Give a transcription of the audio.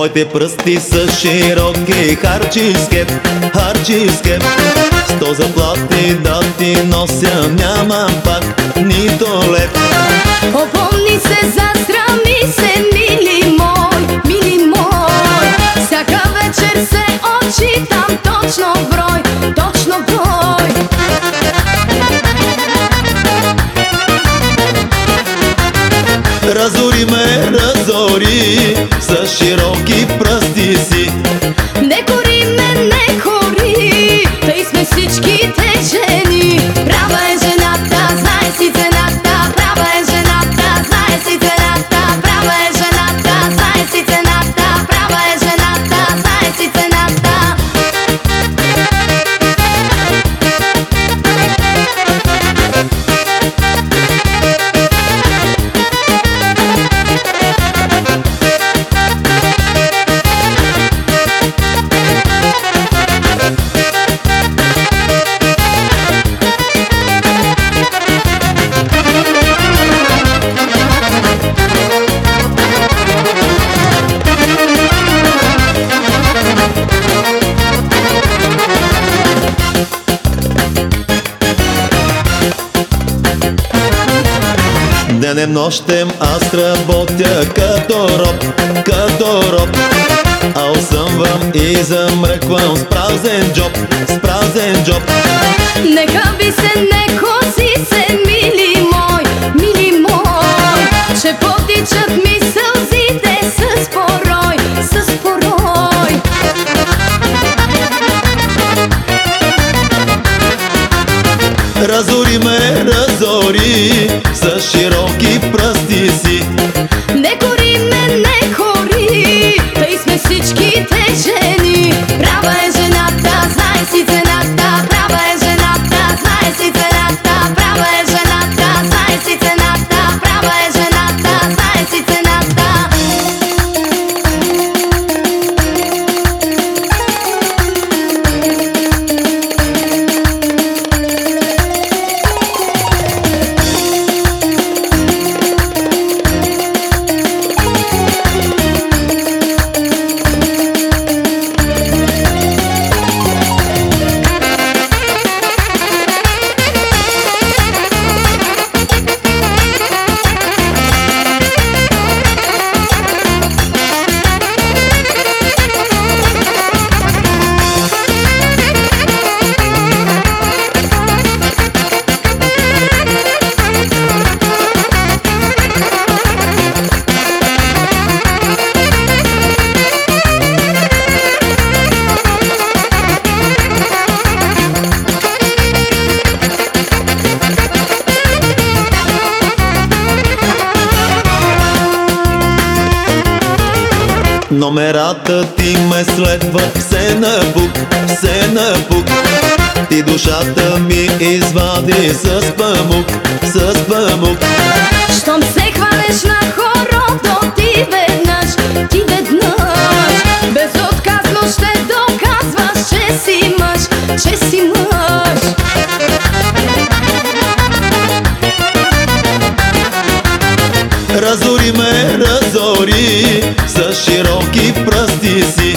Твоите пръсти са широки, харчиш скеп, харчиш скеп Сто заплати да ти нося, нямам пак нито леп Опомни се, застрами се, мили мой, мили мой. Всяка вечер се отчитам точно в Денем нощем аз работя като роб, като роб. А осъмвам и замръквам с празен джоб, с празен джоб. Нека би се, не коси се, мили мой, мили мой. Че потичат ми сълзите с порой, с порой. Разори ме, разори, с широки пръсти си. Не кори ме, не кори, тъй сме всичките жени. Права е Номерата ти ме следват все на бук, все на бук. Ти душата ми извади с памук, с памук. Щом се хванеш на хорото ти веднъж, ти веднъж. Безотказно ще доказваш, че си мъж, че си мъж. Разори ме, разори, широки пръсти си